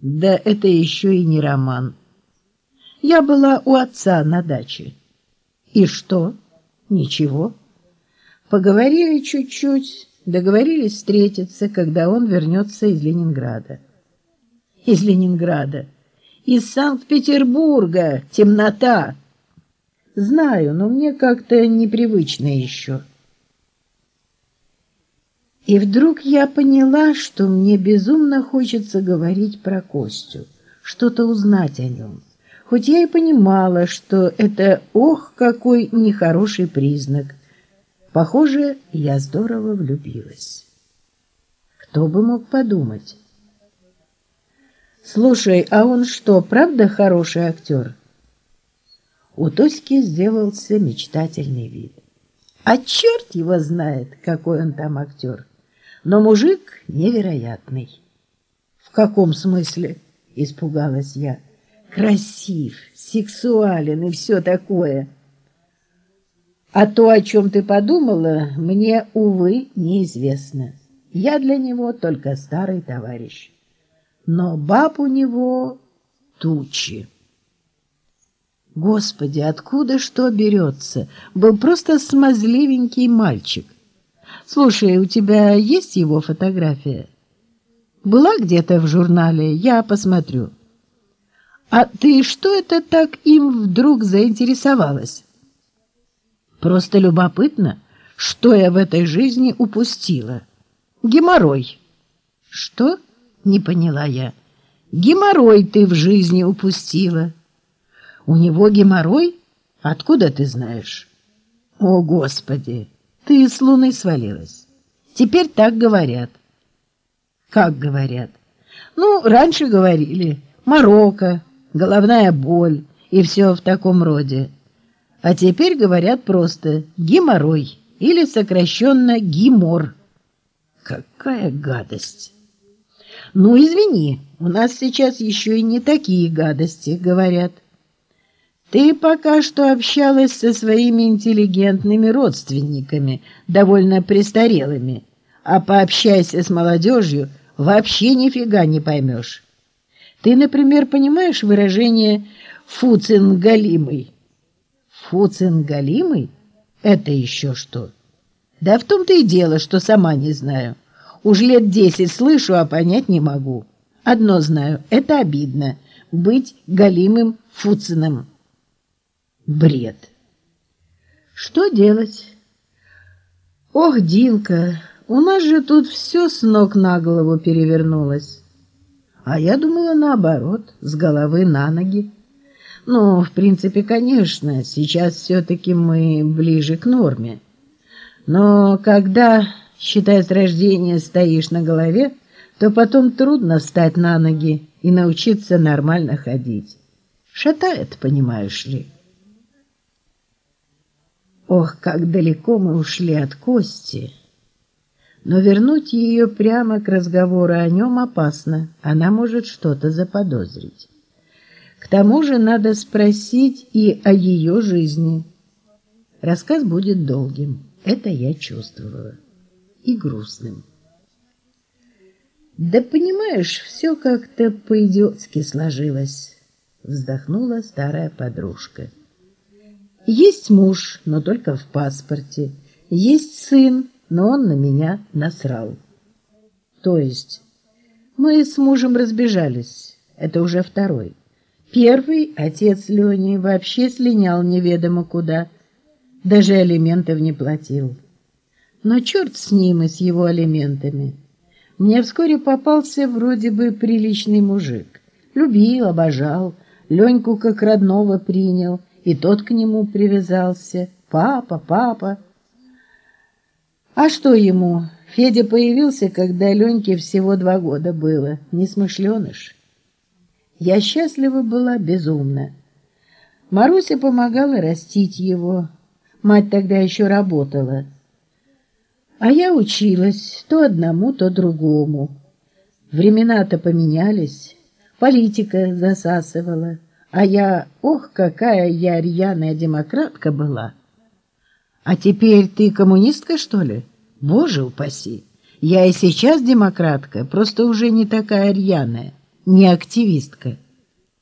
Да это еще и не роман. Я была у отца на даче. И что? Ничего. Поговорили чуть-чуть, договорились встретиться, когда он вернется из Ленинграда. Из Ленинграда. Из Санкт-Петербурга. Темнота. Знаю, но мне как-то непривычно еще. И вдруг я поняла, что мне безумно хочется говорить про Костю, что-то узнать о нем. Хоть я и понимала, что это, ох, какой нехороший признак. Похоже, я здорово влюбилась. Кто бы мог подумать? Слушай, а он что, правда хороший актер? У Тоськи сделался мечтательный вид. А черт его знает, какой он там актер но мужик невероятный. В каком смысле? испугалась я. Красив, сексуален и все такое. А то, о чем ты подумала, мне, увы, неизвестно. Я для него только старый товарищ. Но баб у него тучи. Господи, откуда что берется? Был просто смазливенький мальчик. Слушай, у тебя есть его фотография? Была где-то в журнале, я посмотрю. А ты что это так им вдруг заинтересовалась? Просто любопытно, что я в этой жизни упустила. Геморрой. Что? Не поняла я. Геморрой ты в жизни упустила. У него геморрой? Откуда ты знаешь? О, Господи! Ты с луны свалилась. Теперь так говорят. Как говорят? Ну, раньше говорили. Марокко, головная боль и все в таком роде. А теперь говорят просто геморрой или сокращенно гемор. Какая гадость! Ну, извини, у нас сейчас еще и не такие гадости говорят. Ты пока что общалась со своими интеллигентными родственниками, довольно престарелыми, а пообщайся с молодежью, вообще нифига не поймешь. Ты, например, понимаешь выражение «фуцингалимый»? Фуцингалимый? Это еще что? Да в том-то и дело, что сама не знаю. Уж лет десять слышу, а понять не могу. Одно знаю — это обидно — быть галимым Фуциным. Бред. Что делать? Ох, Динка, у нас же тут все с ног на голову перевернулось. А я думала наоборот, с головы на ноги. Ну, в принципе, конечно, сейчас все-таки мы ближе к норме. Но когда, считай, с рождения стоишь на голове, то потом трудно встать на ноги и научиться нормально ходить. Шатает, понимаешь ли. Ох, как далеко мы ушли от Кости! Но вернуть ее прямо к разговору о нем опасно, она может что-то заподозрить. К тому же надо спросить и о ее жизни. Рассказ будет долгим, это я чувствовала, и грустным. «Да понимаешь, все как-то по-идиотски сложилось», — вздохнула старая подружка. Есть муж, но только в паспорте. Есть сын, но он на меня насрал. То есть мы с мужем разбежались. Это уже второй. Первый отец Лени вообще слинял неведомо куда. Даже алиментов не платил. Но черт с ним и с его алиментами. Мне вскоре попался вроде бы приличный мужик. Любил, обожал, Леньку как родного принял — и тот к нему привязался. Папа, папа. А что ему? Федя появился, когда Леньке всего два года было, несмышленыш. Я счастлива была безумно. Маруся помогала растить его. Мать тогда еще работала. А я училась то одному, то другому. Времена-то поменялись, политика засасывала. А я, ох, какая я рьяная демократка была. А теперь ты коммунистка, что ли? Боже упаси! Я и сейчас демократка, просто уже не такая рьяная. не активистка.